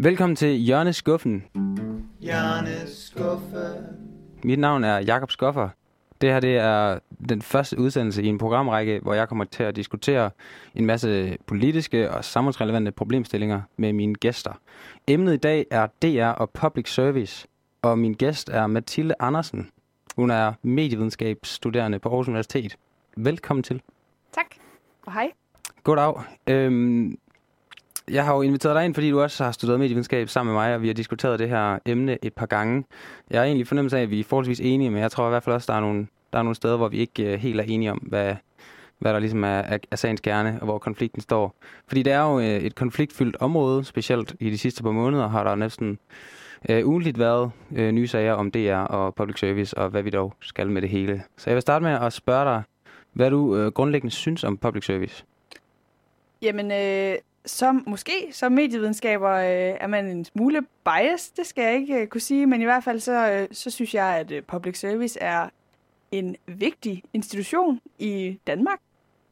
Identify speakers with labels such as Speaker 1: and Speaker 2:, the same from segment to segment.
Speaker 1: Velkommen til Jørnes Skuffen.
Speaker 2: Jørnes Skuffe.
Speaker 1: Mit navn er Jakob Skoffer. Det her det er den første udsendelse i en programrække, hvor jeg kommer til at diskutere en masse politiske og samfundsrelevante problemstillinger med mine gæster. Emnet i dag er DR og Public Service, og min gæst er Mathilde Andersen. Hun er medievidenskabsstuderende på Aarhus Universitet. Velkommen til.
Speaker 3: Tak, og hej.
Speaker 1: Goddag. Øhm, jeg har jo inviteret dig ind, fordi du også har studeret medievidenskab sammen med mig, og vi har diskuteret det her emne et par gange. Jeg er egentlig fornemmelse af, at vi er forholdsvis enige, men jeg tror i hvert fald også, at der er nogle, der er nogle steder, hvor vi ikke uh, helt er enige om, hvad, hvad der ligesom er, er, er sagens kerne, og hvor konflikten står. Fordi det er jo uh, et konfliktfyldt område, specielt i de sidste par måneder har der næsten øh, uh, ugenligt været uh, nye sager om DR og public service, og hvad vi dog skal med det hele. Så jeg vil starte med at spørge dig, hvad du uh, grundlæggende synes om public service.
Speaker 3: Jamen, øh, som, måske som medievidenskaber øh, er man en smule biased, det skal jeg ikke øh, kunne sige, men i hvert fald så, øh, så synes jeg, at øh, public service er en vigtig institution i Danmark,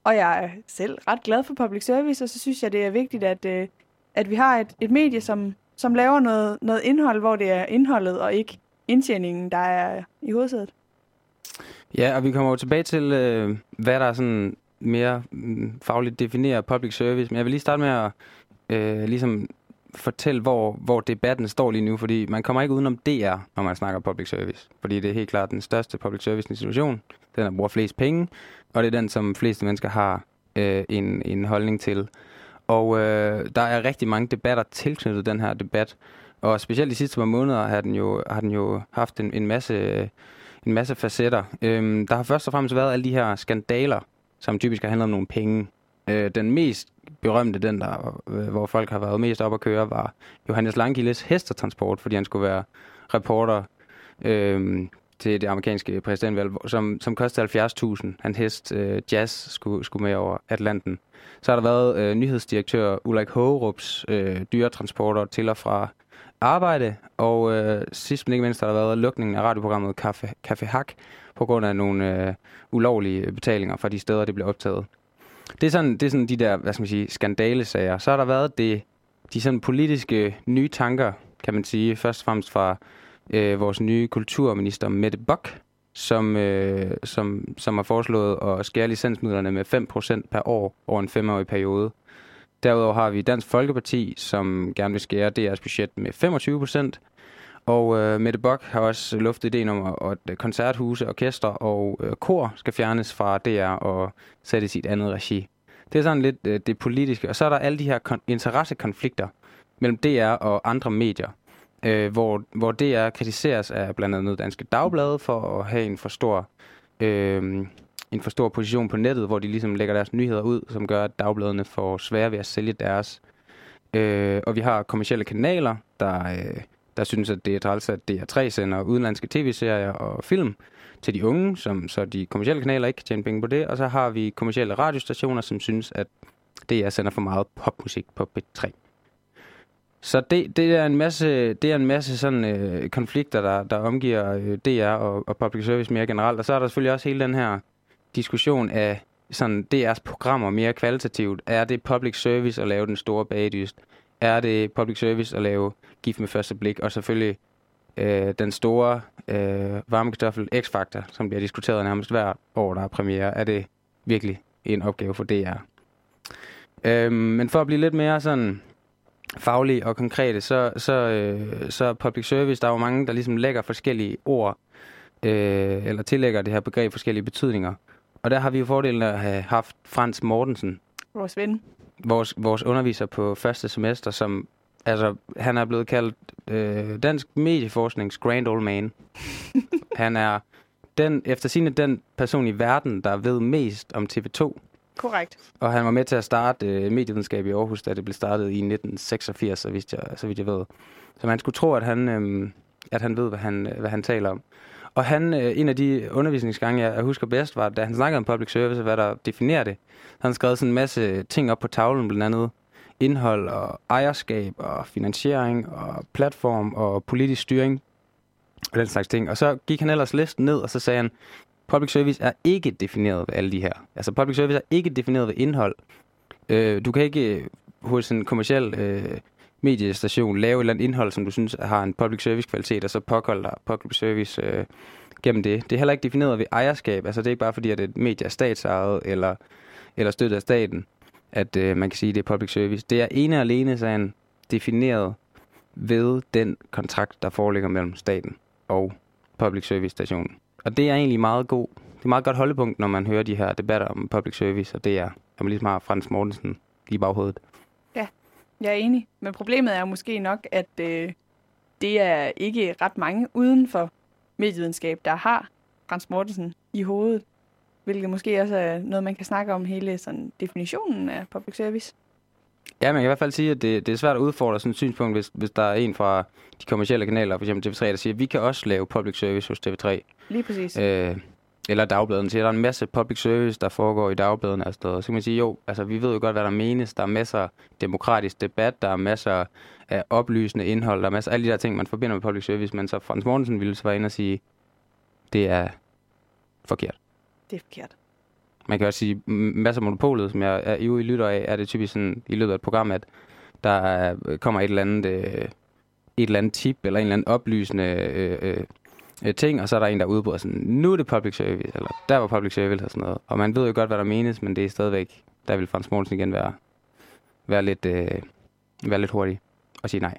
Speaker 3: og jeg er selv ret glad for public service, og så synes jeg, det er vigtigt, at, øh, at vi har et, et medie, som, som laver noget, noget indhold, hvor det er indholdet og ikke indtjeningen, der er i hovedsædet.
Speaker 1: Ja, og vi kommer jo tilbage til, øh, hvad der er sådan mere mm, fagligt definerer public service, men jeg vil lige starte med at øh, ligesom fortælle, hvor, hvor debatten står lige nu, fordi man kommer ikke udenom DR, når man snakker public service, fordi det er helt klart den største public service institution, den der bruger flest penge, og det er den, som fleste mennesker har øh, en, en holdning til. Og øh, der er rigtig mange debatter tilknyttet den her debat, og specielt de sidste par måneder har den jo, har den jo haft en, en masse en masse facetter. Øhm, der har først og fremmest været alle de her skandaler, som typisk har handlet om nogle penge. Øh, den mest berømte, den der, øh, hvor folk har været mest op at køre, var Johannes Langkildes hestetransport, fordi han skulle være reporter øh, til det amerikanske præsidentvalg, som, som kostede 70.000. Han hest øh, Jazz skulle, skulle med over Atlanten. Så har der været øh, nyhedsdirektør Ulrik Hågerups øh, dyretransporter til og fra arbejde, og øh, sidst men ikke mindst har der været lukningen af radioprogrammet Café, Café Hak på grund af nogle øh, ulovlige betalinger fra de steder, det blev optaget. Det er sådan, det er sådan de der, hvad skal man sige, skandalesager. Så har der været det, de sådan politiske nye tanker, kan man sige, først og fremmest fra øh, vores nye kulturminister Mette Bock, som, øh, som, som har foreslået at skære licensmidlerne med 5% per år over en femårig periode. Derudover har vi Dansk Folkeparti, som gerne vil skære DR's budget med 25 procent. Og øh, Mette Bock har også luftet ideen om, at koncerthuse, orkester og øh, kor skal fjernes fra DR og sættes i et andet regi. Det er sådan lidt øh, det politiske. Og så er der alle de her kon- interessekonflikter mellem DR og andre medier, øh, hvor, hvor DR kritiseres af blandt andet Danske Dagblade for at have en for stor... Øh, en for stor position på nettet, hvor de ligesom lægger deres nyheder ud, som gør, at dagbladene får svære ved at sælge deres. Øh, og vi har kommersielle kanaler, der, øh, der synes, at det er træls, at DR3 sender udenlandske tv-serier og film til de unge, som, så de kommersielle kanaler ikke kan tjene penge på det. Og så har vi kommersielle radiostationer, som synes, at DR sender for meget popmusik på B3. Så det, det er en masse, det er en masse sådan, øh, konflikter, der, der omgiver øh, DR og, og public service mere generelt. Og så er der selvfølgelig også hele den her diskussion af sådan DR's programmer mere kvalitativt. Er det public service at lave den store bagdyst? Er det public service at lave gift med første blik? Og selvfølgelig øh, den store øh, varmekartoffel X-Factor, som bliver diskuteret nærmest hver år, der er premiere. Er det virkelig en opgave for DR? Øh, men for at blive lidt mere sådan faglige og konkrete, så, så, øh, så public service, der er jo mange, der ligesom lægger forskellige ord, øh, eller tillægger det her begreb forskellige betydninger. Og der har vi jo fordelen at have haft Frans Mortensen.
Speaker 3: Vores ven.
Speaker 1: Vores, vores underviser på første semester, som altså, han er blevet kaldt øh, Dansk Medieforsknings Grand Old Man. han er den, efter sine den person i verden, der ved mest om TV2.
Speaker 3: Korrekt.
Speaker 1: Og han var med til at starte øh, medievidenskab i Aarhus, da det blev startet i 1986, så vidt jeg, så vidt jeg ved. Så man skulle tro, at han, øh, at han ved, hvad han, hvad han taler om. Og han, øh, en af de undervisningsgange, jeg husker bedst, var, da han snakkede om public service, hvad der definerer det. Han skrev sådan en masse ting op på tavlen, blandt andet indhold og ejerskab og finansiering og platform og politisk styring og den slags ting. Og så gik han ellers listen ned, og så sagde han, public service er ikke defineret ved alle de her. Altså public service er ikke defineret ved indhold. Øh, du kan ikke øh, hos en kommersiel øh, mediestation lave et eller andet indhold, som du synes har en public service kvalitet, og så påkolde dig public service øh, gennem det. Det er heller ikke defineret ved ejerskab. Altså det er ikke bare fordi, at et medie er statsejet eller, eller støttet af staten, at øh, man kan sige, at det er public service. Det er ene og alene sådan defineret ved den kontrakt, der foreligger mellem staten og public service stationen. Og det er egentlig meget god, det er meget godt holdepunkt, når man hører de her debatter om public service, og det er, at man ligesom har Frans Mortensen i baghovedet.
Speaker 3: Jeg er enig, men problemet er måske nok, at øh, det er ikke ret mange uden for medievidenskab, der har Frans Mortensen i hovedet, hvilket måske også er noget, man kan snakke om hele sådan, definitionen af public service.
Speaker 1: Ja, man kan i hvert fald sige, at det, det er svært at udfordre sådan et synspunkt, hvis, hvis der er en fra de kommercielle kanaler, f.eks. TV3, der siger, at vi kan også lave public service hos TV3.
Speaker 3: Lige præcis.
Speaker 1: Øh, eller dagbladene siger, at der er en masse public service, der foregår i dagbladene. Altså, så kan man sige, jo, altså, vi ved jo godt, hvad der menes. Der er masser af demokratisk debat, der er masser af oplysende indhold, der er masser af alle de der ting, man forbinder med public service. Men så Frans Mortensen ville så være inde og sige, det er forkert.
Speaker 3: Det er forkert.
Speaker 1: Man kan også sige, masser af monopolet, som jeg er ivrig lytter af, er det typisk sådan i løbet af et program, at der er, kommer et eller andet, øh, et eller andet tip, eller en eller anden oplysende øh, øh, øh, ting, og så er der en, der udbryder sådan, nu er det public service, eller der var public service og sådan noget. Og man ved jo godt, hvad der menes, men det er stadigvæk, der vil Frans Mogensen igen være, være, lidt, øh, være lidt hurtig og sige nej.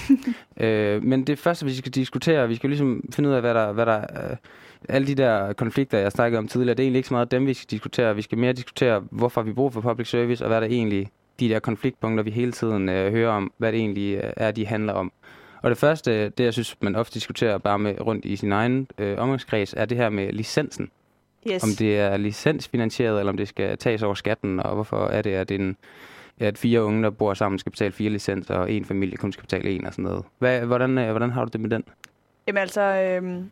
Speaker 1: øh, men det første, vi skal diskutere, vi skal ligesom finde ud af, hvad der, hvad der øh, alle de der konflikter, jeg snakkede om tidligere, det er egentlig ikke så meget dem, vi skal diskutere. Vi skal mere diskutere, hvorfor vi bruger for public service, og hvad der egentlig, de der konfliktpunkter, vi hele tiden øh, hører om, hvad det egentlig øh, er, de handler om. Og det første, det jeg synes, man ofte diskuterer bare med rundt i sin egen øh, omgangskreds, er det her med licensen.
Speaker 3: Yes.
Speaker 1: Om det er licensfinansieret, eller om det skal tages over skatten, og hvorfor er det, at, en, at fire unge, der bor sammen, skal betale fire licenser, og en familie kun skal betale en og sådan noget. Hvad, hvordan, øh, hvordan har du det med den?
Speaker 3: Jamen altså, øh,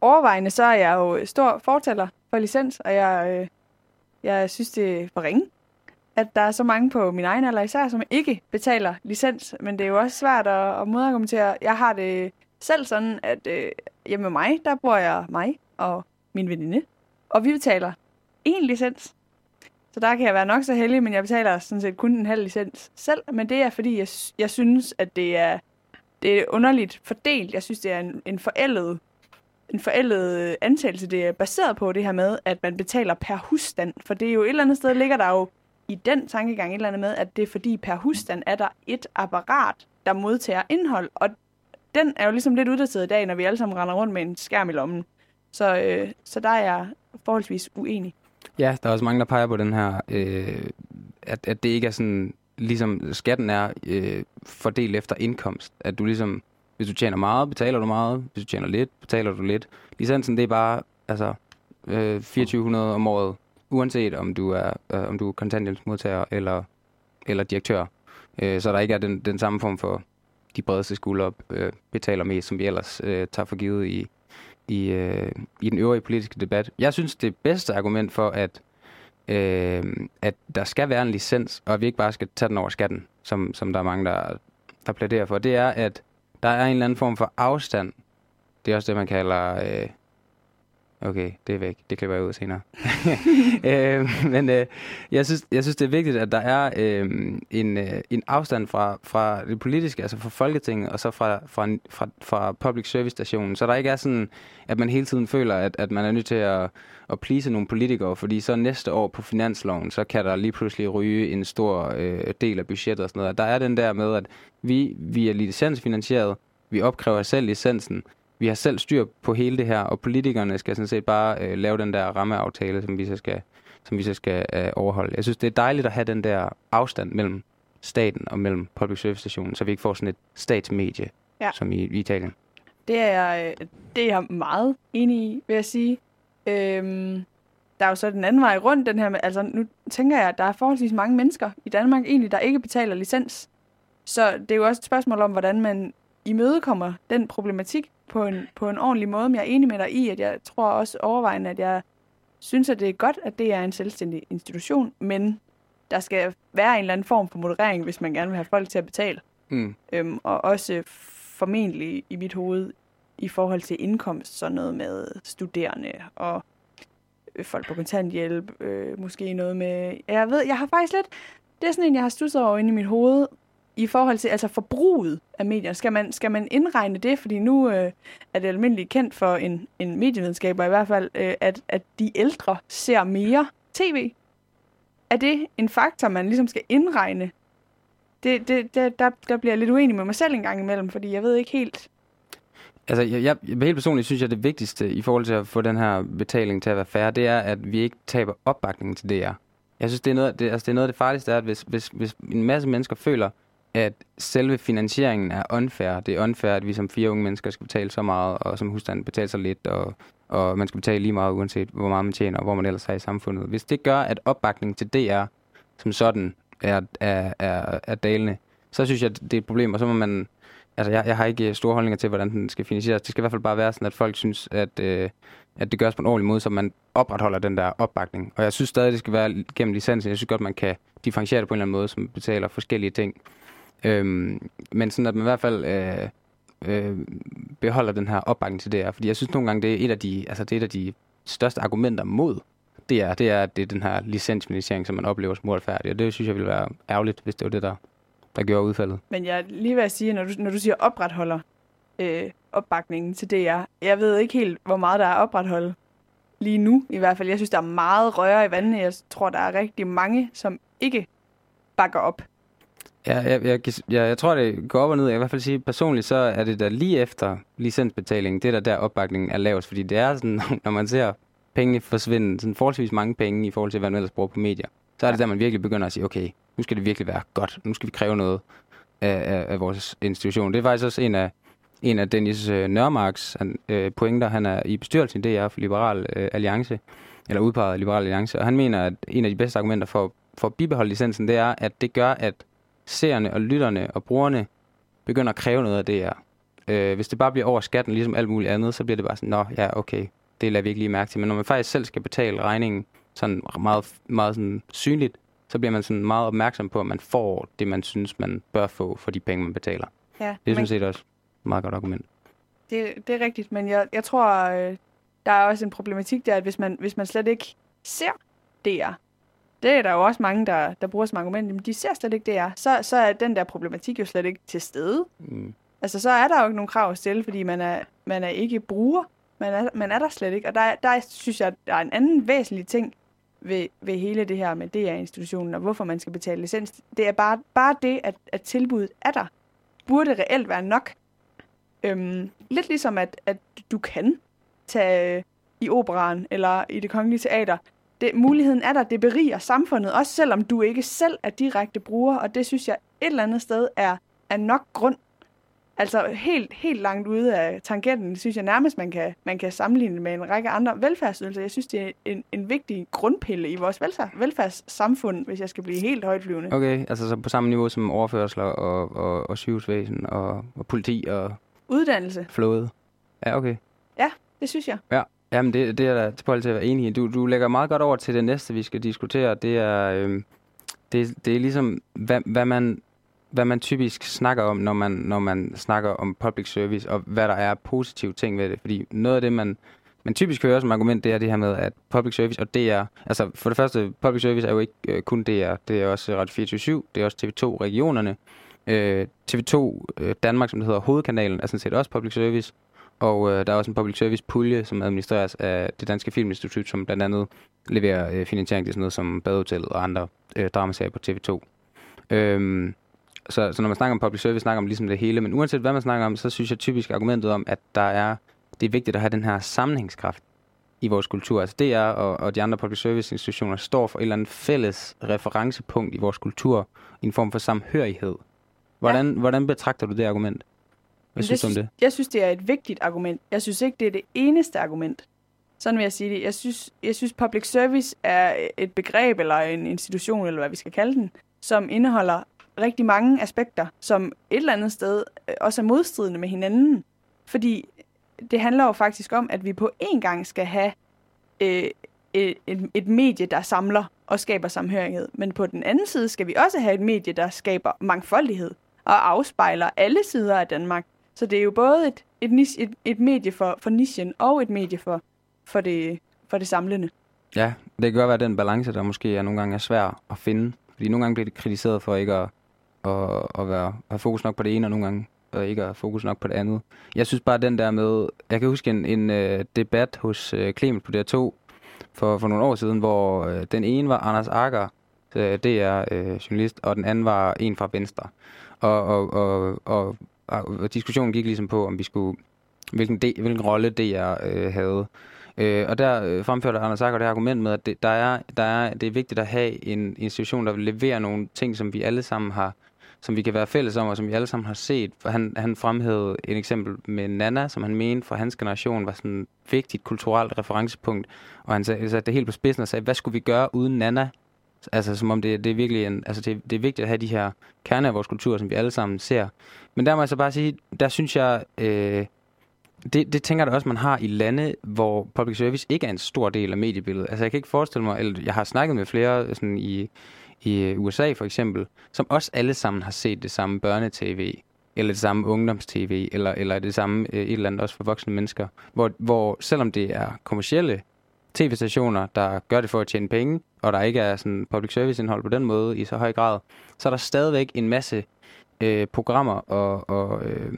Speaker 3: overvejende så er jeg jo stor fortæller for licens, og jeg, øh, jeg synes, det er for ringe, at der er så mange på min egen alder især, som ikke betaler licens. Men det er jo også svært at, at modargumentere. Jeg har det selv sådan, at øh, hjemme med mig, der bor jeg mig og min veninde, og vi betaler én licens. Så der kan jeg være nok så heldig, men jeg betaler sådan set kun en halv licens selv. Men det er, fordi jeg, jeg synes, at det er, det er underligt fordelt. Jeg synes, det er en, en forældet en forældet øh, antagelse, det er baseret på det her med, at man betaler per husstand. For det er jo et eller andet sted, ligger der jo i den tankegang et eller andet med, at det er fordi per husstand er der et apparat, der modtager indhold. Og den er jo ligesom lidt uddateret i dag, når vi alle sammen render rundt med en skærm i lommen. Så, øh, så der er jeg forholdsvis uenig.
Speaker 1: Ja, der er også mange, der peger på den her, øh, at, at det ikke er sådan, ligesom skatten er øh, fordelt efter indkomst. At du ligesom, hvis du tjener meget, betaler du meget. Hvis du tjener lidt, betaler du lidt. Licensen, det er bare, altså, øh, 2400 om året, uanset om du er, øh, om du er kontanthjælpsmodtager eller, eller direktør. Øh, så der ikke er den, den samme form for de bredeste skuldre øh, betaler mest, som vi ellers øh, tager for givet i, i, øh, i den øvrige politiske debat. Jeg synes, det bedste argument for, at, øh, at der skal være en licens, og at vi ikke bare skal tage den over skatten, som, som der er mange, der, der plæderer for, det er, at der er en eller anden form for afstand. Det er også det, man kalder... Øh, okay, det er væk. Det klipper jeg ud senere. øh, men øh, jeg, synes, jeg synes, det er vigtigt, at der er øh, en, øh, en afstand fra, fra det politiske, altså fra Folketinget, og så fra, fra, fra, fra public service stationen. Så der ikke er sådan, at man hele tiden føler, at, at man er nødt til at, at please nogle politikere, fordi så næste år på finansloven, så kan der lige pludselig ryge en stor øh, del af budgettet og sådan noget. Der er den der med, at vi, vi er licensfinansieret, vi opkræver selv licensen, vi har selv styr på hele det her, og politikerne skal sådan set bare øh, lave den der rammeaftale, som vi så skal, som vi så skal øh, overholde. Jeg synes, det er dejligt at have den der afstand mellem staten og mellem public service stationen, så vi ikke får sådan et statsmedie, ja. som i, i Italien.
Speaker 3: Det er, jeg, det er jeg meget enig i, vil jeg sige. Øhm, der er jo så den anden vej rundt, den her med, altså nu tænker jeg, at der er forholdsvis mange mennesker i Danmark egentlig, der ikke betaler licens. Så det er jo også et spørgsmål om, hvordan man imødekommer den problematik på en, på en ordentlig måde. Men jeg er enig med dig i, at jeg tror også overvejende, at jeg synes, at det er godt, at det er en selvstændig institution, men der skal være en eller anden form for moderering, hvis man gerne vil have folk til at betale.
Speaker 1: Mm.
Speaker 3: Øhm, og også formentlig i mit hoved i forhold til indkomst, sådan noget med studerende og øh, folk på kontanthjælp, øh, måske noget med... Jeg ved, jeg har faktisk lidt... Det er sådan en, jeg har stusset over inde i mit hoved i forhold til altså forbruget af medier. Skal man, skal man indregne det? Fordi nu øh, er det almindeligt kendt for en, en medievidenskaber i hvert fald, øh, at, at de ældre ser mere tv. Er det en faktor, man ligesom skal indregne? Det, det, det, der, der bliver jeg lidt uenig med mig selv en gang imellem, fordi jeg ved ikke helt...
Speaker 1: Altså, jeg, jeg, helt personligt synes jeg, det vigtigste i forhold til at få den her betaling til at være færre, det er, at vi ikke taber opbakningen til DR. Jeg synes, det er noget, det, altså, det er noget af det farligste, er, at hvis, hvis, hvis en masse mennesker føler, at selve finansieringen er unfair. Det er unfair, at vi som fire unge mennesker skal betale så meget, og som husstand betaler så lidt, og, og man skal betale lige meget, uanset hvor meget man tjener, og hvor man ellers er i samfundet. Hvis det gør, at opbakningen til DR som sådan er, er, er, er dalende, så synes jeg, at det er et problem, og så må man... Altså, jeg, jeg har ikke store holdninger til, hvordan den skal finansieres. Det skal i hvert fald bare være sådan, at folk synes, at, øh, at det gøres på en ordentlig måde, så man opretholder den der opbakning. Og jeg synes stadig, det skal være gennem licensen. Jeg synes godt, man kan differentiere det på en eller anden måde, som betaler forskellige ting. Øhm, men sådan, at man i hvert fald øh, øh, beholder den her opbakning til DR. Fordi jeg synes nogle gange, det er et af de, altså, det er et af de største argumenter mod DR, det er, at det er den her licensfinansiering, som man oplever som uretfærdig. Og det synes jeg ville være ærgerligt, hvis det var det, der, der gjorde udfaldet.
Speaker 3: Men jeg lige vil sige, når du, når du siger opretholder øh, opbakningen til DR, jeg ved ikke helt, hvor meget der er opretholdet lige nu i hvert fald. Jeg synes, der er meget røre i vandet. Jeg tror, der er rigtig mange, som ikke bakker op.
Speaker 1: Ja, jeg, jeg, jeg, jeg tror, det går op og ned. Jeg vil i hvert fald sige, personligt så er det der lige efter licensbetalingen, det der der opbakningen er lavest. Fordi det er sådan, når man ser pengene forsvinde, sådan forholdsvis mange penge i forhold til, hvad man ellers bruger på medier, så er det der, man virkelig begynder at sige, okay, nu skal det virkelig være godt. Nu skal vi kræve noget af, af, af vores institution. Det er faktisk også en af, en af Dennis øh, Nørmarks øh, pointer. Han er i bestyrelsen i DR for Liberal øh, Alliance, eller udpeget Liberal Alliance, og han mener, at en af de bedste argumenter for, for at bibeholde licensen, det er, at det gør, at seerne og lytterne og brugerne begynder at kræve noget af det her. Øh, hvis det bare bliver over skatten, ligesom alt muligt andet, så bliver det bare sådan, nå, ja, okay, det lader vi ikke lige mærke til. Men når man faktisk selv skal betale regningen sådan meget, meget sådan synligt, så bliver man sådan meget opmærksom på, at man får det, man synes, man bør få for de penge, man betaler.
Speaker 3: Ja,
Speaker 1: det er sådan set også et meget godt argument.
Speaker 3: Det, det er rigtigt, men jeg, jeg tror, øh, der er også en problematik der, at hvis man, hvis man slet ikke ser DR, det er der jo også mange, der, der bruger som argument, men de ser slet ikke DR, så, så er den der problematik jo slet ikke til stede. Mm. Altså, så er der jo ikke nogen krav at stille, fordi man er, man er ikke bruger. Man er, man er der slet ikke. Og der, der synes jeg, der er en anden væsentlig ting ved, ved hele det her med DR-institutionen, og hvorfor man skal betale licens. Det er bare, bare det, at, at tilbuddet er der. Burde reelt være nok. Øhm, lidt ligesom, at, at du kan tage i operan eller i det kongelige teater det, muligheden er der, det beriger samfundet, også selvom du ikke selv er direkte bruger, og det synes jeg et eller andet sted er, er nok grund. Altså helt, helt langt ude af tangenten, synes jeg nærmest, man kan, man kan sammenligne med en række andre velfærdsydelser. Jeg synes, det er en, en vigtig grundpille i vores velfærd, velfærdssamfund, hvis jeg skal blive helt højtflyvende.
Speaker 1: Okay, altså så på samme niveau som overførsler og, og, og sygehusvæsen og, og politi og...
Speaker 3: Uddannelse.
Speaker 1: Flåde. Ja, okay.
Speaker 3: Ja, det synes jeg.
Speaker 1: Ja. Jamen, det, det er der til at være enig i. Du, du lægger meget godt over til det næste, vi skal diskutere. Det er, øh, det, det er ligesom, hvad, hvad, man, hvad man typisk snakker om, når man, når man snakker om public service, og hvad der er positive ting ved det. Fordi noget af det, man, man typisk hører som argument, det er det her med, at public service og DR... Altså, for det første, public service er jo ikke øh, kun DR. Det er også Radio 24 det er også TV2 regionerne. Øh, TV2 øh, Danmark, som det hedder, hovedkanalen, er sådan set også public service. Og øh, der er også en public service pulje, som administreres af det Danske Filminstitut, som blandt andet leverer øh, finansiering til sådan noget som Badehotellet og andre øh, dramaserier på TV2. Øhm, så, så når man snakker om public service, snakker man ligesom det hele. Men uanset hvad man snakker om, så synes jeg typisk argumentet om, at der er, det er vigtigt at have den her sammenhængskraft i vores kultur. Altså DR og, og de andre public service institutioner står for et eller andet fælles referencepunkt i vores kultur, i en form for samhørighed. Hvordan, ja. hvordan betragter du det argument? Hvad synes
Speaker 3: du
Speaker 1: om det?
Speaker 3: Jeg synes, det er et vigtigt argument. Jeg synes ikke, det er det eneste argument. Sådan vil jeg sige det. Jeg synes, jeg synes public service er et begreb, eller en institution, eller hvad vi skal kalde den, som indeholder rigtig mange aspekter, som et eller andet sted øh, også er modstridende med hinanden. Fordi det handler jo faktisk om, at vi på en gang skal have øh, et, et, et medie, der samler og skaber samhørighed. Men på den anden side skal vi også have et medie, der skaber mangfoldighed og afspejler alle sider af Danmark. Så det er jo både et, et, et, et medie for, for nichen og et medie for, for, det, for det samlende.
Speaker 1: Ja, det kan godt være den balance, der måske er nogle gange er svær at finde. Fordi nogle gange bliver det kritiseret for ikke at at, at være, have fokus nok på det ene, og nogle gange og ikke have fokus nok på det andet. Jeg synes bare, den der med... Jeg kan huske en, en øh, debat hos øh, Clement på DR2 for, for nogle år siden, hvor øh, den ene var Anders Akker, øh, DR-journalist, øh, og den anden var en fra Venstre. Og, og, og, og, og diskussionen gik ligesom på, om vi skulle... Hvilken, de, hvilken rolle DR øh, havde. Øh, og der øh, fremførte Anders Akker det argument med, at det, der er, der er, det er vigtigt at have en institution, der vil levere nogle ting, som vi alle sammen har, som vi kan være fælles om, og som vi alle sammen har set. Han, han fremhævede et eksempel med Nana, som han mente for hans generation var sådan et vigtigt kulturelt referencepunkt. Og han satte det helt på spidsen og sagde, hvad skulle vi gøre uden Nana? Altså som om det, det er virkelig en, altså det, det er vigtigt at have de her kerner af vores kultur, som vi alle sammen ser. Men der må jeg så bare sige, der synes jeg, øh, det, det tænker jeg da også, man har i lande, hvor public service ikke er en stor del af mediebilledet. Altså jeg kan ikke forestille mig, eller jeg har snakket med flere sådan i, i øh, USA for eksempel, som også alle sammen har set det samme børnetv, eller det samme ungdomstv, eller, eller det samme øh, et eller andet også for voksne mennesker, hvor, hvor selvom det er kommercielle tv-stationer, der gør det for at tjene penge, og der ikke er sådan public service indhold på den måde i så høj grad, så er der stadigvæk en masse øh, programmer og, og øh,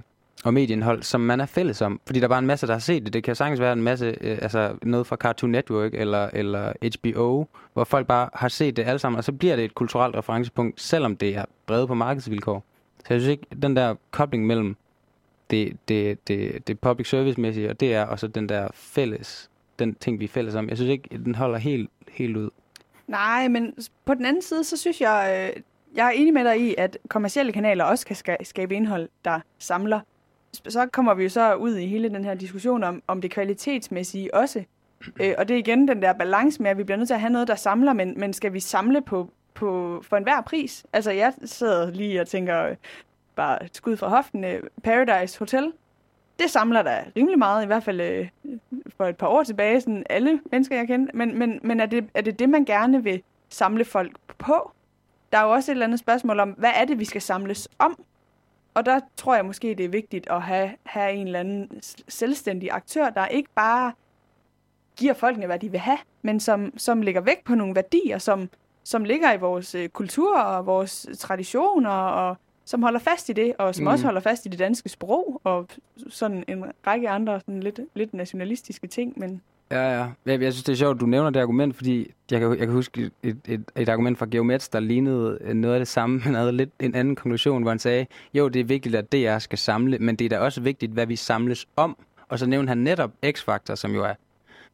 Speaker 1: og medieindhold, som man er fælles om. Fordi der er bare en masse, der har set det. Det kan sagtens være en masse, øh, altså noget fra Cartoon Network eller, eller HBO, hvor folk bare har set det alle sammen, og så bliver det et kulturelt referencepunkt, selvom det er bredt på markedsvilkår. Så jeg synes ikke, den der kobling mellem det, det, det, det public service-mæssige, og det er og så den der fælles, den ting, vi er fælles om. Jeg synes ikke, den holder helt, helt ud.
Speaker 3: Nej, men på den anden side, så synes jeg, øh, jeg er enig med dig i, at kommercielle kanaler også kan skabe indhold, der samler så kommer vi jo så ud i hele den her diskussion om, om det kvalitetsmæssige også. Øh, og det er igen den der balance med, at vi bliver nødt til at have noget, der samler, men, men skal vi samle på, på, for enhver pris? Altså, jeg sidder lige og tænker, øh, bare skud fra hoften, øh, Paradise Hotel, det samler der rimelig meget, i hvert fald øh, for et par år tilbage, sådan alle mennesker, jeg kender. Men, men, men er, det, er det det, man gerne vil samle folk på? Der er jo også et eller andet spørgsmål om, hvad er det, vi skal samles om? Og der tror jeg måske, det er vigtigt at have, have en eller anden selvstændig aktør, der ikke bare giver folkene, hvad de vil have, men som, som lægger vægt på nogle værdier, som, som ligger i vores øh, kultur og vores traditioner, og som holder fast i det, og som mm. også holder fast i det danske sprog, og sådan en række andre sådan lidt, lidt nationalistiske ting. Men
Speaker 1: Ja, ja. Jeg, jeg synes, det er sjovt, at du nævner det argument, fordi jeg kan, jeg kan huske et, et, et argument fra Geomets, der lignede noget af det samme, men havde lidt en anden konklusion, hvor han sagde, jo, det er vigtigt, at DR skal samle, men det er da også vigtigt, hvad vi samles om. Og så nævnte han netop X-Factor, som jo er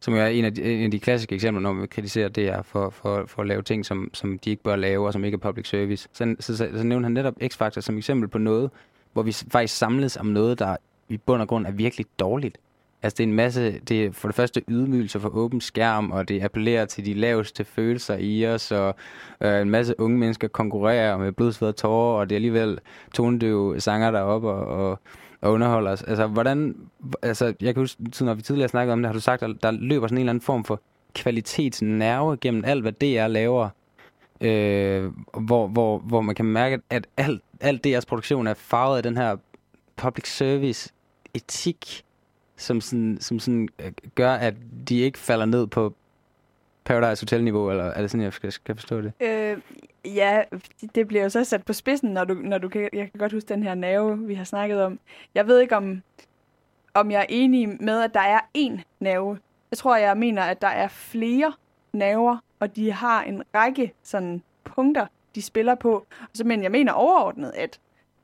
Speaker 1: som jo er en af de, en af de klassiske eksempler, når man kritiserer DR for, for, for at lave ting, som, som de ikke bør lave, og som ikke er public service. Så, så, så, så nævner han netop X-Factor som eksempel på noget, hvor vi faktisk samles om noget, der i bund og grund er virkelig dårligt. Altså det er en masse, det er for det første ydmygelse for åben skærm, og det appellerer til de laveste følelser i os, og øh, en masse unge mennesker konkurrerer med blodsved og tårer, og det er alligevel tonedøve sanger deroppe og, og, og underholder os. Altså hvordan, altså jeg kan huske, når vi tidligere snakkede om det, har du sagt, at der løber sådan en eller anden form for kvalitetsnerve gennem alt, hvad DR laver, øh, hvor, hvor, hvor man kan mærke, at alt, alt DR's produktion er farvet af den her public service etik, som sådan, som sådan øh, gør, at de ikke falder ned på Paradise Hotel-niveau, eller er det sådan, jeg skal, skal forstå det?
Speaker 3: Øh, ja, det bliver jo så sat på spidsen, når du, når du kan, jeg kan godt huske den her nerve, vi har snakket om. Jeg ved ikke, om, om jeg er enig med, at der er én nerve. Jeg tror, jeg mener, at der er flere nerver, og de har en række sådan punkter, de spiller på. Så men jeg mener overordnet, at,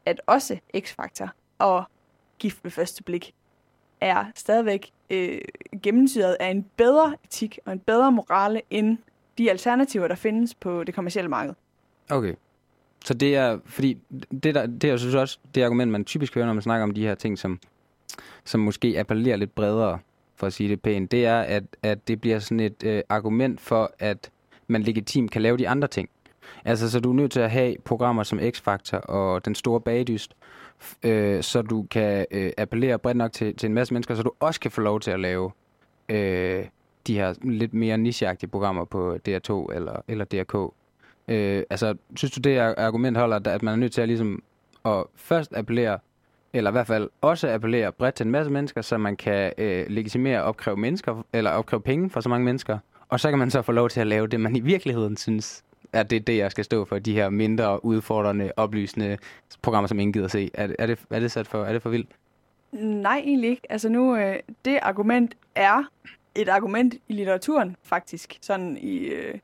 Speaker 3: at også X-Factor og Gift ved første blik er stadigvæk øh, gennemsyret af en bedre etik og en bedre morale end de alternativer, der findes på det kommercielle marked.
Speaker 1: Okay. Så det er, fordi det, der, det er jeg synes også, det argument, man typisk hører, når man snakker om de her ting, som, som måske appellerer lidt bredere, for at sige det pænt, det er, at, at det bliver sådan et øh, argument for, at man legitimt kan lave de andre ting. Altså, så du er nødt til at have programmer som X-Factor og Den Store Bagdyst, øh, så du kan øh, appellere bredt nok til, til en masse mennesker, så du også kan få lov til at lave øh, de her lidt mere nicheagtige programmer på DR2 eller, eller DRK. Øh, altså, synes du, det argument holder, at man er nødt til at ligesom at først appellere, eller i hvert fald også appellere bredt til en masse mennesker, så man kan øh, legitimere opkræve mennesker, eller opkræve penge for så mange mennesker, og så kan man så få lov til at lave det, man i virkeligheden synes er det det, jeg skal stå for, de her mindre udfordrende, oplysende programmer, som ingen gider se. Er, er, det, er det sat for, er det for vildt?
Speaker 3: Nej, egentlig ikke. Altså nu, øh, det argument er et argument i litteraturen, faktisk. Sådan i øh,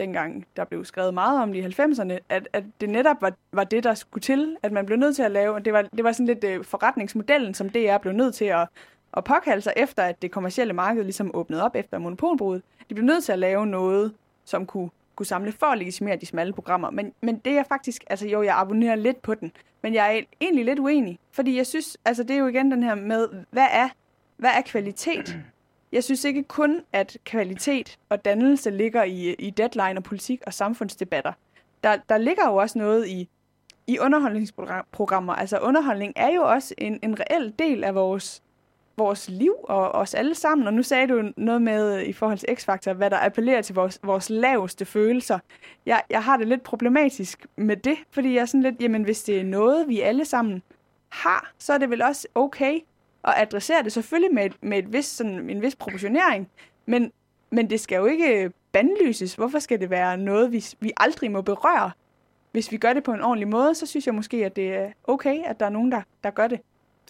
Speaker 3: dengang, der blev skrevet meget om det i 90'erne, at, at det netop var, var det, der skulle til, at man blev nødt til at lave. Det var, det var sådan lidt øh, forretningsmodellen, som DR blev nødt til at, at påkalde sig, efter at det kommercielle marked ligesom åbnede op efter monopolbruddet. De blev nødt til at lave noget, som kunne, kunne samle for at legitimere de smalle programmer. Men, men det er faktisk, altså jo, jeg abonnerer lidt på den, men jeg er e-, egentlig lidt uenig, fordi jeg synes, altså det er jo igen den her med, hvad er, hvad er kvalitet? Jeg synes ikke kun, at kvalitet og dannelse ligger i, i deadline og politik og samfundsdebatter. Der, der ligger jo også noget i, i underholdningsprogrammer. Altså underholdning er jo også en, en reel del af vores, vores liv og os alle sammen. Og nu sagde du noget med i forhold til X-faktor, hvad der appellerer til vores, vores laveste følelser. Jeg, jeg har det lidt problematisk med det, fordi jeg er sådan lidt, jamen hvis det er noget, vi alle sammen har, så er det vel også okay at adressere det, selvfølgelig med, med et vis, sådan, en vis proportionering, men, men det skal jo ikke bandlyses. Hvorfor skal det være noget, vi, vi aldrig må berøre? Hvis vi gør det på en ordentlig måde, så synes jeg måske, at det er okay, at der er nogen, der, der gør det.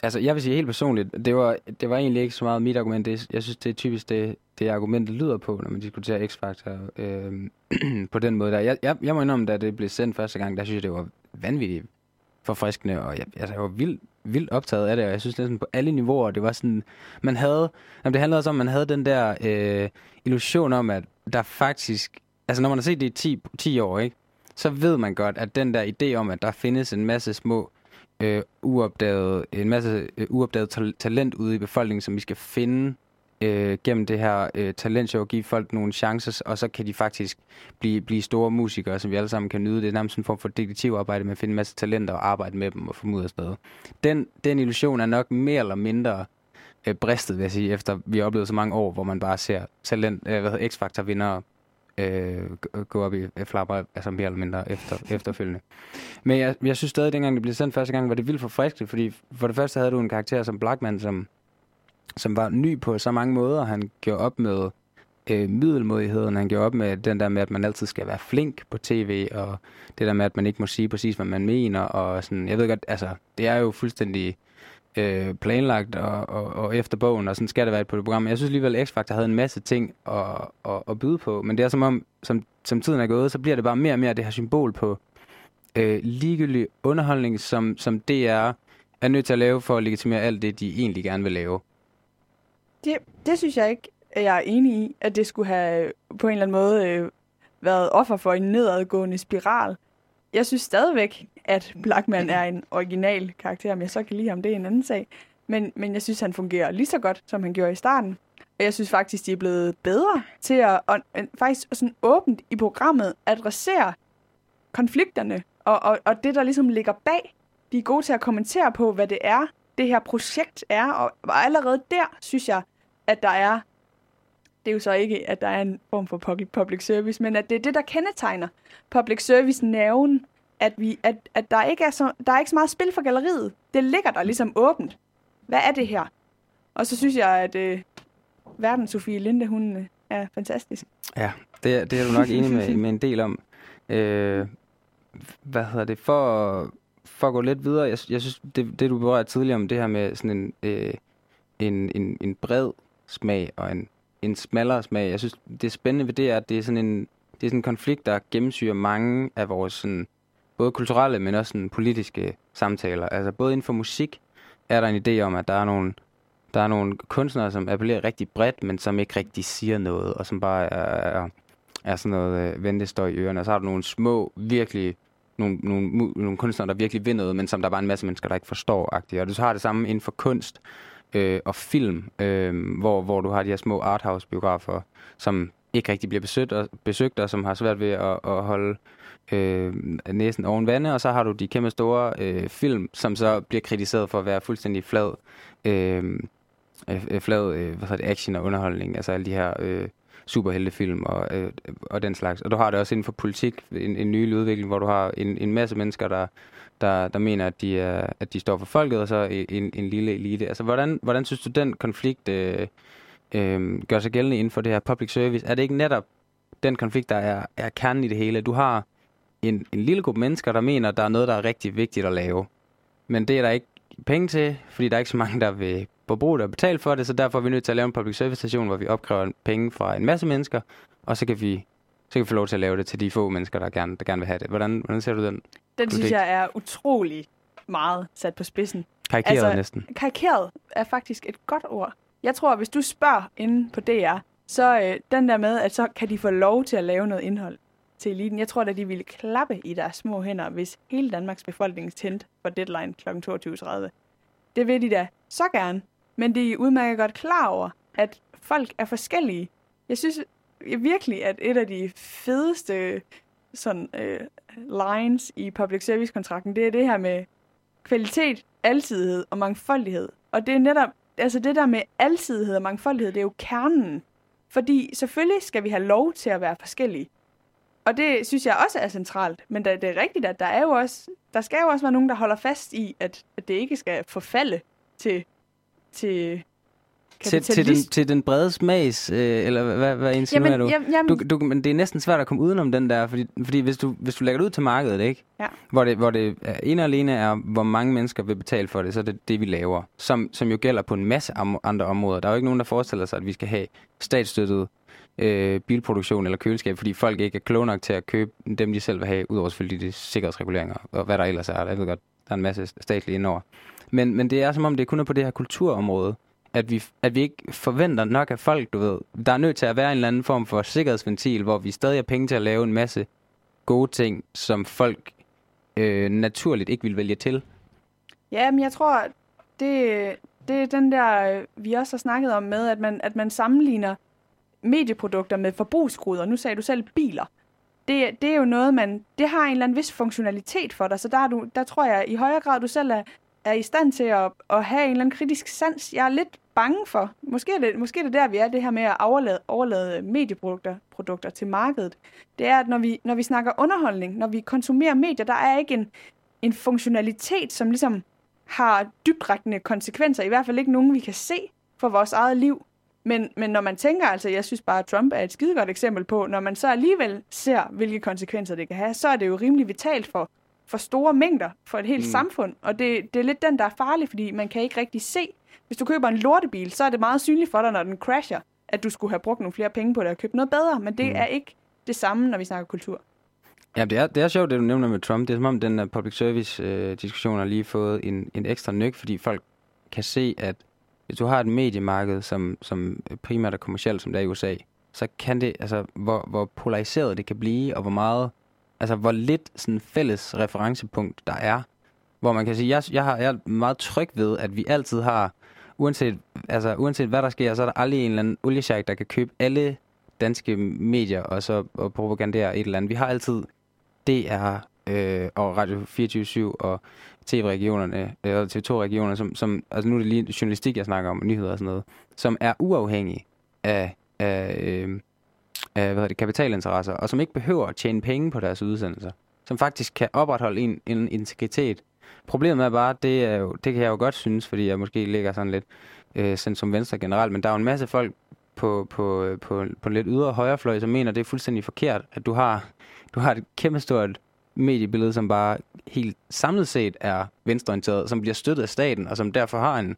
Speaker 1: Altså, jeg vil sige helt personligt, det var, det var egentlig ikke så meget mit argument. Det, jeg synes, det er typisk det, det argument, det lyder på, når man diskuterer X-Factor øh, på den måde der. Jeg, jeg, jeg må indrømme, da det blev sendt første gang, der synes jeg, det var vanvittigt forfriskende, og jeg, altså, jeg var vildt, vildt optaget af det, og jeg synes næsten på alle niveauer, det var sådan, man havde, jamen, det handlede også om, man havde den der øh, illusion om, at der faktisk, altså når man har set det i 10, 10 år, ikke, så ved man godt, at den der idé om, at der findes en masse små øh, uopdagede, en masse øh, uopdaget talent ude i befolkningen, som vi skal finde øh, gennem det her øh, talentshow, give folk nogle chancer, og så kan de faktisk blive, blive store musikere, som vi alle sammen kan nyde. Det er nærmest en form for detektivarbejde med at finde en masse talenter og arbejde med dem og få dem ud af stedet. Den, den illusion er nok mere eller mindre øh, bristet, vil jeg sige, efter vi har oplevet så mange år, hvor man bare ser talent, øh, hvad hedder X-Factor vindere øh, gå op i øh, flapper, altså mere eller mindre efter, efterfølgende. Men jeg, jeg synes stadig, at dengang det blev sendt første gang, var det vildt forfriskende, fordi for det første havde du en karakter som Blackman, som som var ny på så mange måder. Han gjorde op med øh, middelmodigheden. Han gjorde op med den der med, at man altid skal være flink på tv, og det der med, at man ikke må sige præcis, hvad man mener. Og sådan, jeg ved godt, altså, det er jo fuldstændig øh, planlagt og, og, og efter bogen, og sådan skal det være på det program. Jeg synes alligevel, at X-Factor havde en masse ting at, at, at byde på, men det er som om, som, som tiden er gået, så bliver det bare mere og mere det her symbol på øh, ligegyldig underholdning, som, som DR er nødt til at lave for at legitimere alt det, de egentlig gerne vil lave.
Speaker 3: Det, det synes jeg ikke, at jeg er enig i, at det skulle have på en eller anden måde øh, været offer for en nedadgående spiral. Jeg synes stadigvæk, at Blackman er en original karakter, men jeg så kan lide ham, det er en anden sag. Men, men jeg synes, han fungerer lige så godt, som han gjorde i starten. Og jeg synes faktisk, de er blevet bedre til at og, øh, faktisk sådan åbent i programmet adressere konflikterne og, og, og det, der ligesom ligger bag. De er gode til at kommentere på, hvad det er, det her projekt er. Og, og allerede der synes jeg, at der er, det er jo så ikke, at der er en form for public, service, men at det er det, der kendetegner public service-nerven, at, vi, at, at der, ikke er så, der er ikke så meget spil for galleriet. Det ligger der ligesom åbent. Hvad er det her? Og så synes jeg, at øh, verden Sofie Linde, hun øh, er fantastisk.
Speaker 1: Ja, det, det er du nok enig med, med en del om. Øh, hvad hedder det? For, for at gå lidt videre, jeg, jeg synes, det, det du berørte tidligere om det her med sådan en, øh, en, en, en bred smag og en, en smallere smag. Jeg synes, det spændende ved det er, at det er sådan en, det er sådan en konflikt, der gennemsyrer mange af vores sådan, både kulturelle, men også sådan politiske samtaler. Altså både inden for musik er der en idé om, at der er nogle, der er nogle kunstnere, som appellerer rigtig bredt, men som ikke rigtig siger noget, og som bare er, er, er sådan noget øh, ventestøj i ørerne. Og så har du nogle små, virkelig nogle, nogle, nogle kunstnere, der virkelig vil noget, men som der er bare en masse mennesker, der ikke forstår. -agtigt. Og du så har det samme inden for kunst øh, og film, øh, hvor, hvor du har de her små arthouse-biografer, som ikke rigtig bliver besøgt og, besøgt, og som har svært ved at, at holde øh, næsen oven vande, og så har du de kæmpe store øh, film, som så bliver kritiseret for at være fuldstændig flad, øh, øh, flad øh, hvad det, action og underholdning, altså alle de her øh, superheltefilm og, øh, og den slags. Og du har det også inden for politik, en, en ny udvikling, hvor du har en, en masse mennesker, der, der, der mener, at de, er, at de står for folket, og så en, en lille elite. Altså, hvordan, hvordan synes du, den konflikt øh, øh, gør sig gældende inden for det her public service? Er det ikke netop den konflikt, der er, er kernen i det hele. Du har en, en lille gruppe mennesker, der mener, at der er noget, der er rigtig vigtigt at lave. Men det er der ikke penge til, fordi der er ikke så mange, der vil bruge det og betale for det, så derfor er vi nødt til at lave en public service station, hvor vi opkræver penge fra en masse mennesker, og så kan vi så kan vi få lov til at lave det til de få mennesker, der gerne, der gerne vil have det. Hvordan, hvordan ser du den?
Speaker 3: Den synes jeg er utrolig meget sat på spidsen.
Speaker 1: Karikeret altså, næsten.
Speaker 3: Karikeret er faktisk et godt ord. Jeg tror, hvis du spørger inde på DR, så øh, den der med, at så kan de få lov til at lave noget indhold til eliten. Jeg tror at de ville klappe i deres små hænder, hvis hele Danmarks befolkning tændte for deadline kl. 22.30. Det vil de da så gerne, men det er udmærket godt klar over, at folk er forskellige. Jeg synes virkelig, at et af de fedeste sådan, øh, lines i public service kontrakten, det er det her med kvalitet, alsidighed og mangfoldighed. Og det er netop, altså det der med alsidighed og mangfoldighed, det er jo kernen. Fordi selvfølgelig skal vi have lov til at være forskellige. Og det synes jeg også er centralt. Men det er rigtigt, at der, er jo også, der skal jo også være nogen, der holder fast i, at, at det ikke skal forfalde til, til
Speaker 1: til, til, den, til den brede smags, øh, eller hvad, hvad insinuerer jamen, du? Jamen, jamen. du? du? Men det er næsten svært at komme udenom den der, fordi, fordi hvis, du, hvis du lægger det ud til markedet, ikke?
Speaker 3: Ja.
Speaker 1: Hvor, det, hvor det ene og alene er, hvor mange mennesker vil betale for det, så er det det, vi laver. Som, som jo gælder på en masse andre områder. Der er jo ikke nogen, der forestiller sig, at vi skal have statsstøttet øh, bilproduktion eller køleskab, fordi folk ikke er kloge nok til at købe dem, de selv vil have, udover selvfølgelig de sikkerhedsreguleringer og hvad der ellers er. Jeg ved godt, der er en masse statslige indover. Men, men det er som om, det kun er på det her kulturområde, at vi, at vi ikke forventer nok af folk, du ved. Der er nødt til at være en eller anden form for sikkerhedsventil, hvor vi stadig har penge til at lave en masse gode ting, som folk øh, naturligt ikke vil vælge til.
Speaker 3: Ja, men jeg tror, det, det er den der, øh, vi også har snakket om med, at man, at man sammenligner medieprodukter med forbrugsgoder. Nu sagde du selv biler. Det, det er jo noget, man... Det har en eller anden vis funktionalitet for dig, så der, er du, der tror jeg i højere grad, du selv er, er i stand til at, at have en eller anden kritisk sans. Jeg er lidt bange for, måske er det, måske er det der, vi er, det her med at overlade, overlade medieprodukter produkter til markedet. Det er, at når vi, når vi snakker underholdning, når vi konsumerer medier, der er ikke en, en funktionalitet, som ligesom har dybtrækkende konsekvenser, i hvert fald ikke nogen, vi kan se for vores eget liv. Men, men når man tænker, altså jeg synes bare, at Trump er et skidegodt eksempel på, når man så alligevel ser, hvilke konsekvenser det kan have, så er det jo rimelig vitalt for, for store mængder for et helt mm. samfund. Og det, det er lidt den, der er farlig, fordi man kan ikke rigtig se. Hvis du køber en lortebil, så er det meget synligt for dig, når den crasher, at du skulle have brugt nogle flere penge på det og købt noget bedre. Men det mm. er ikke det samme, når vi snakker kultur.
Speaker 1: Ja, det er, det er sjovt, det du nævner med Trump. Det er som om, den public service-diskussion øh, har lige fået en, en ekstra nyk, fordi folk kan se, at hvis du har et mediemarked, som, som primært er kommercielt, som det er i USA, så kan det, altså, hvor, hvor polariseret det kan blive, og hvor meget, altså, hvor lidt sådan fælles referencepunkt der er, hvor man kan sige, jeg, jeg, har, jeg er meget tryg ved, at vi altid har, uanset, altså, uanset hvad der sker, så er der aldrig en eller anden oliesjæk, der kan købe alle danske medier, og så og propagandere et eller andet. Vi har altid DR øh, og Radio 24 og TV-regionerne, eller TV2-regionerne, som, som, altså nu er det lige journalistik, jeg snakker om, nyheder og sådan noget, som er uafhængige af, af, øh, af hvad det, kapitalinteresser, og som ikke behøver at tjene penge på deres udsendelser, som faktisk kan opretholde en, en integritet. Problemet er bare, det, er jo, det kan jeg jo godt synes, fordi jeg måske ligger sådan lidt øh, som venstre generelt, men der er jo en masse folk på, på, øh, på, på lidt ydre højrefløj, som mener, det er fuldstændig forkert, at du har, du har et kæmpestort mediebillede, som bare helt samlet set er venstreorienteret, som bliver støttet af staten, og som derfor har en,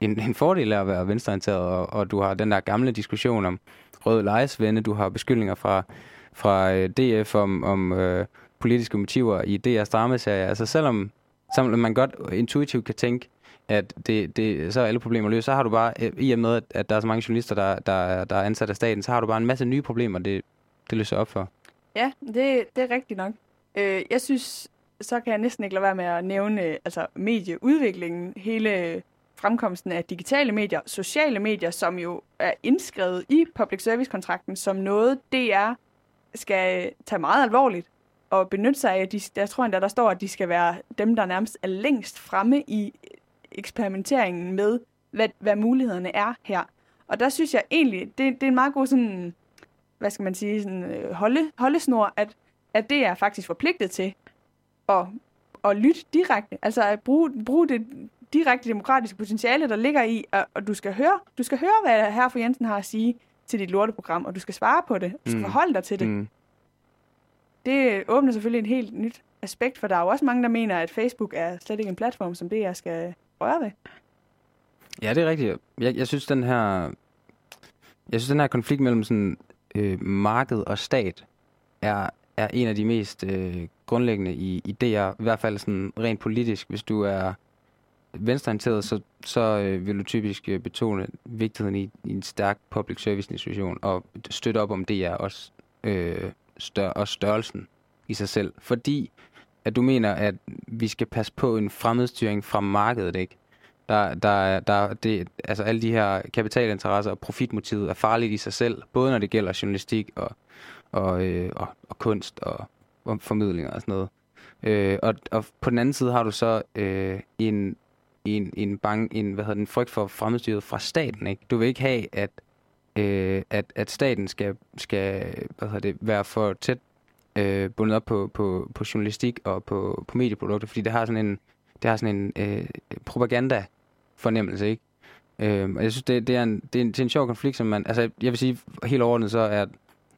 Speaker 1: en, en fordel af at være venstreorienteret, og, og du har den der gamle diskussion om røde lejesvende, du har beskyldninger fra, fra øh, DF om, om øh, politiske motiver i DR's dramaserie. Altså selvom, selvom man godt intuitivt kan tænke, at det, det, så er alle problemer løst, så har du bare, øh, i og med, at, at der er så mange journalister, der, der, der er ansat af staten, så har du bare en masse nye problemer, det, det løser op for.
Speaker 3: Ja, det, det er rigtigt nok. Øh, jeg synes, så kan jeg næsten ikke lade være med at nævne altså, medieudviklingen, hele fremkomsten af digitale medier, sociale medier, som jo er indskrevet i public service-kontrakten som noget, DR skal tage meget alvorligt og benytte sig af. De, jeg tror endda, der står, at de skal være dem, der nærmest er længst fremme i eksperimenteringen med, hvad, hvad mulighederne er her. Og der synes jeg egentlig, det, det er en meget god sådan, hvad skal man sige, sådan, øh, holde, holdesnor, at at det er faktisk forpligtet til at, at lytte direkte. Altså at bruge, bruge det direkte demokratiske potentiale, der ligger i, og, og du skal høre, du skal høre, hvad her for Jensen har at sige. til dit lorteprogram, og du skal svare på det, du skal
Speaker 1: Mm.
Speaker 3: forholde dig til det.
Speaker 1: Mm.
Speaker 3: Det åbner selvfølgelig en helt nyt aspekt, for der er jo også mange, der mener, at Facebook er slet ikke en platform, som det jeg skal røre ved.
Speaker 1: Ja, det er rigtigt. Jeg, jeg synes, den her... Jeg synes, den her konflikt mellem sådan, øh, marked og stat er, er en af de mest øh, grundlæggende i idéer, i hvert fald sådan rent politisk. Hvis du er venstreorienteret, så, så øh, vil du typisk øh, betone vigtigheden i, i en stærk public service institution og støtte op om det også, øh, stør, også størrelsen i sig selv. Fordi at du mener, at vi skal passe på en fremmedstyring fra markedet, ikke? Der, der, der, det, altså alle de her kapitalinteresser og profitmotivet er farligt i sig selv, både når det gælder journalistik og, og, øh, og, og kunst og, og formidling og sådan noget. Øh, og, og på den anden side har du så øh, en, en, en, bang, en, hvad hedder den, frygt for fremmedstyret fra staten. Ikke? Du vil ikke have, at, øh, at, at staten skal, skal hvad hedder det, være for tæt øh, bundet op på, på, på journalistik og på, på medieprodukter, fordi det har sådan en, det har sådan en øh, propaganda-fornemmelse, ikke? Øh, og jeg synes, det, det, er en, det, er en, det er en sjov konflikt, som man... Altså, jeg vil sige, helt overordnet så er,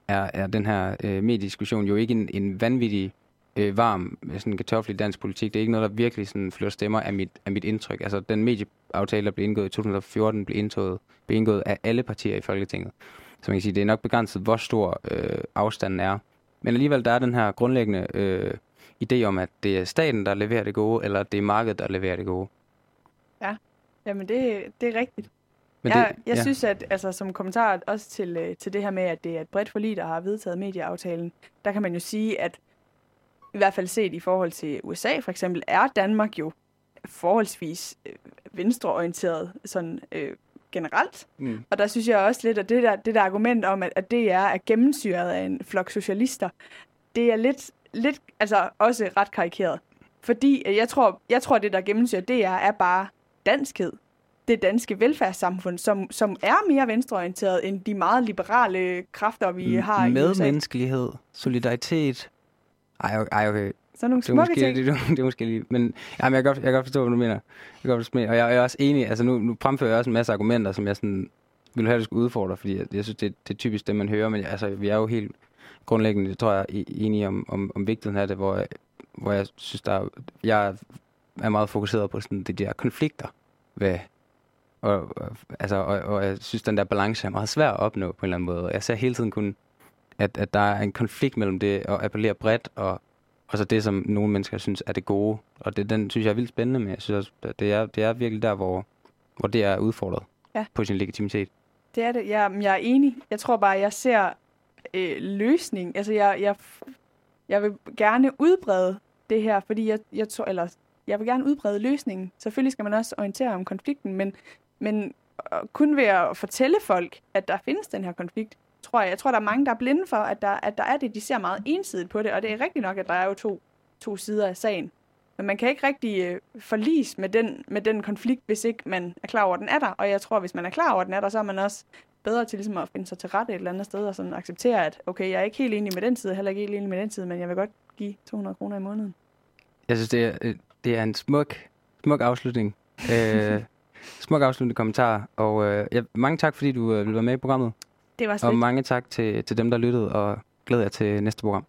Speaker 1: er, er den her øh, mediediskussion jo ikke en, en vanvittig øh, varm, øh, sådan kartoffel i dansk politik. Det er ikke noget, der virkelig sådan flytter stemmer af mit, af mit indtryk. Altså, den medieaftale, der blev indgået i 2014, blev indgået, blev indgået af alle partier i Folketinget. Så man kan sige, det er nok begrænset, hvor stor øh, afstanden er. Men alligevel, der er den her grundlæggende øh, idé om, at det er staten, der leverer det gode, eller det er markedet, der leverer det gode.
Speaker 3: Ja, Jamen, det, det er rigtigt.
Speaker 1: Men
Speaker 3: jeg,
Speaker 1: det,
Speaker 3: jeg ja. synes, at altså, som kommentar også til, øh, til det her med, at det er et bredt forlig, der har vedtaget medieaftalen, der kan man jo sige, at i hvert fald set i forhold til USA for eksempel, er Danmark jo forholdsvis øh, venstreorienteret sådan øh, generelt.
Speaker 1: Mm.
Speaker 3: Og der synes jeg også lidt, at det der, det der argument om, at, at det er, gennemsyret af en flok socialister, det er lidt, lidt altså også ret karikeret. Fordi øh, jeg tror, jeg tror, det der gennemsyrer det er, er bare danskhed. Det danske velfærdssamfund, som, som er mere venstreorienteret end de meget liberale kræfter, vi har i USA.
Speaker 1: Medmenneskelighed, solidaritet. Ej, ej, okay.
Speaker 3: Så nogle
Speaker 1: Det er,
Speaker 3: smukke
Speaker 1: måske,
Speaker 3: ting.
Speaker 1: det, det, det er måske lige... Men jamen, jeg, kan godt, jeg kan godt forstå, hvad du mener. Jeg kan godt forstå, og jeg, jeg er også enig. Altså, nu, nu fremfører jeg også en masse argumenter, som jeg sådan, ville have, du skulle udfordre, fordi jeg, jeg synes, det, det er typisk det, man hører. Men altså, vi er jo helt grundlæggende, tror jeg, enige om, om, om vigtigheden af det, hvor jeg, hvor jeg synes, der er, jeg er meget fokuseret på sådan, de der konflikter. Ved, og, altså, og, og jeg synes, den der balance er meget svær at opnå på en eller anden måde. Jeg ser hele tiden kun, at, at der er en konflikt mellem det at appellere bredt og og så det, som nogle mennesker synes er det gode. Og det, den synes jeg er vildt spændende, men jeg synes også, at det er, det er virkelig der, hvor, hvor det er udfordret
Speaker 3: Ja.
Speaker 1: på sin legitimitet.
Speaker 3: Det er det. Jeg, jeg er enig. Jeg tror bare, jeg ser øh, løsning. Altså, jeg, jeg, jeg vil gerne udbrede det her, fordi jeg, jeg tror, eller jeg vil gerne udbrede løsningen. Selvfølgelig skal man også orientere om konflikten, men, men kun ved at fortælle folk, at der findes den her konflikt, tror jeg. Jeg tror, der er mange, der er blinde for, at der, at der er det. De ser meget ensidigt på det, og det er rigtigt nok, at der er jo to, to sider af sagen. Men man kan ikke rigtig øh, forlis med den, med den konflikt, hvis ikke man er klar over, at den er der. Og jeg tror, hvis man er klar over, at den er der, så er man også bedre til ligesom at finde sig til rette et eller andet sted og sådan acceptere, at okay, jeg er ikke helt enig med den side, heller ikke helt enig med den side, men jeg vil godt give 200 kroner i måneden.
Speaker 1: Jeg synes, det er, øh, det er en smuk, smuk afslutning. øh, smuk afsluttende kommentar. Og øh, ja, mange tak, fordi du øh, ville være med i programmet.
Speaker 3: Det var så
Speaker 1: Og mange tak til, til dem, der lyttede, og glæder jer til næste program.